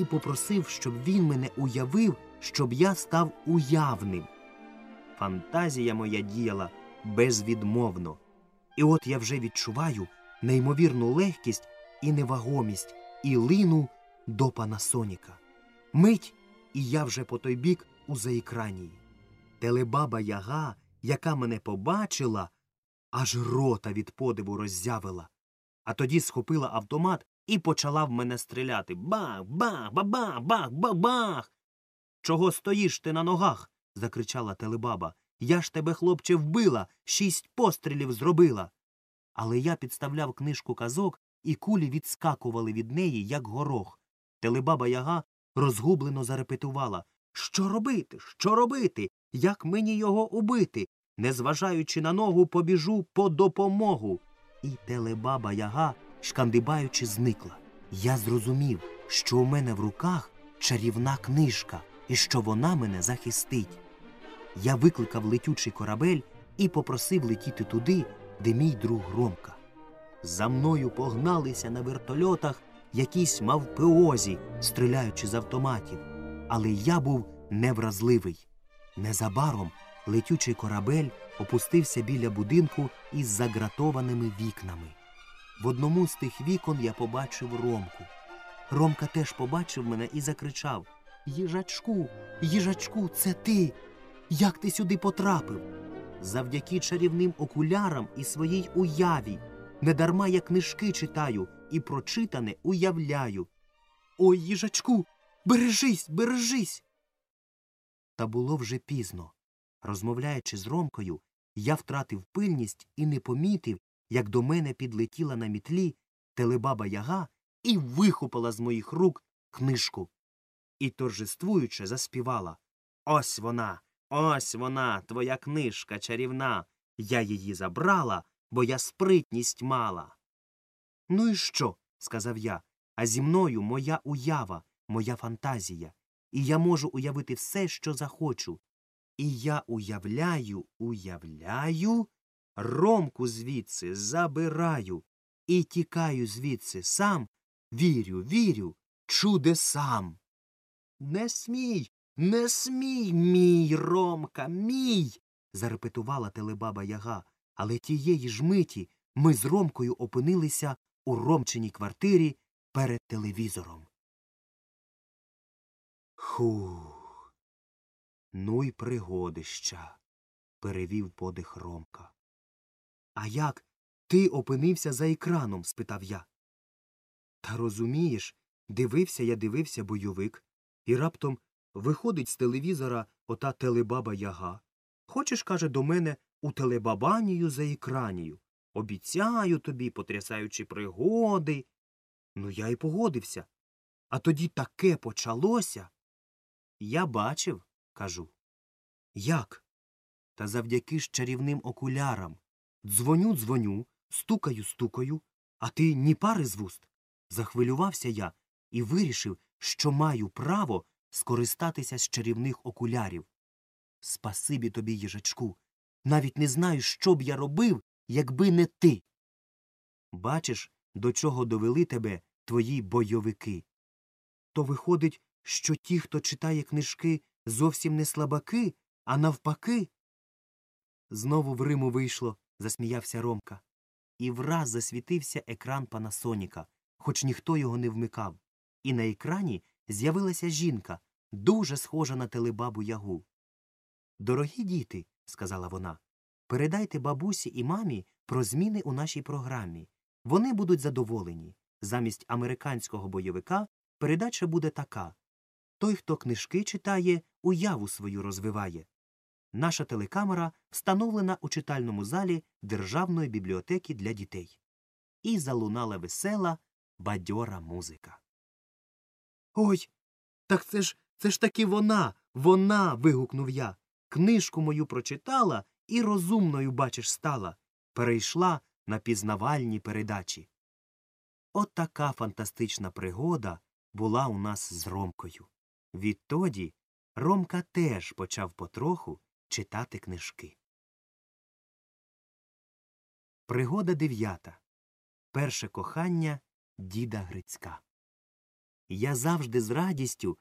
і попросив, щоб він мене уявив, щоб я став уявним. Фантазія моя діяла безвідмовно. І от я вже відчуваю неймовірну легкість і невагомість, і лину до Панасоніка. Мить, і я вже по той бік у заекранії. Телебаба Яга, яка мене побачила, аж рота від подиву роззявила. А тоді схопила автомат і почала в мене стріляти. Бах, бах, бабах, бах, бах, бах. Чого стоїш ти на ногах? закричала телебаба. Я ж тебе, хлопче, вбила, шість пострілів зробила. Але я підставляв книжку казок, і кулі відскакували від неї, як горох. Телебаба Яга розгублено зарепетувала Що робити? Що робити? Як мені його убити? Незважаючи на ногу, побіжу по допомогу. І телебаба Яга, шкандибаючи, зникла. Я зрозумів, що у мене в руках чарівна книжка і що вона мене захистить. Я викликав летючий корабель і попросив летіти туди, де мій друг Громка. За мною погналися на вертольотах якісь мавпеозі, стріляючи з автоматів. Але я був невразливий. Незабаром летючий корабель опустився біля будинку із загратованими вікнами. В одному з тих вікон я побачив Ромку. Ромка теж побачив мене і закричав Їжачку, їжачку, це ти. Як ти сюди потрапив? Завдяки чарівним окулярам і своїй уяві. Недарма я книжки читаю і прочитане уявляю. Ой, їжачку, бережись, бережись. Та було вже пізно. Розмовляючи з Ромкою, я втратив пильність і не помітив, як до мене підлетіла на мітлі телебаба яга і вихопила з моїх рук книжку. І торжествуючи заспівала Ось вона, ось вона, твоя книжка чарівна. Я її забрала, бо я спритність мала. Ну і що? сказав я. А зі мною моя уява, моя фантазія, і я можу уявити все, що захочу. І я уявляю, уявляю, ромку звідси забираю і тікаю звідси сам, вірю, вірю, чудесам. Не смій, не смій, мій Ромка, мій. зарепетувала телебаба яга, але тієї ж миті ми з Ромкою опинилися у Ромчиній квартирі перед телевізором. Хух. Ну й пригодища, перевів подих Ромка. А як ти опинився за екраном? спитав я. Та розумієш, дивився я дивився бойовик, і раптом виходить з телевізора ота телебаба яга. Хочеш, каже, до мене у телебабанію за екранію. Обіцяю тобі, потрясаючи пригоди. Ну, я й погодився. А тоді таке почалося. Я бачив, кажу. Як? Та завдяки ж чарівним окулярам. Дзвоню, дзвоню, стукаю, стукаю, а ти ні пари з вуст. Захвилювався я і вирішив, що маю право скористатися з чарівних окулярів. Спасибі тобі, їжачку. Навіть не знаю, що б я робив, якби не ти. Бачиш, до чого довели тебе твої бойовики. То виходить, що ті, хто читає книжки, зовсім не слабаки, а навпаки. Знову в Риму вийшло, засміявся Ромка. І враз засвітився екран Панасоніка, хоч ніхто його не вмикав. І на екрані з'явилася жінка, дуже схожа на телебабу ягу. Дорогі діти, сказала вона, передайте бабусі і мамі про зміни у нашій програмі. Вони будуть задоволені. Замість американського бойовика передача буде така той, хто книжки читає, уяву свою розвиває. Наша телекамера встановлена у читальному залі Державної бібліотеки для дітей. І залунала весела, бадьора музика. Ой, так це ж це ж таки вона, вона. вигукнув я. Книжку мою прочитала і розумною, бачиш, стала. Перейшла на пізнавальні передачі. От така фантастична пригода була у нас з Ромкою. Відтоді Ромка теж почав потроху читати книжки. Пригода дев'ята. Перше кохання діда Грицька. Я завжди з радістю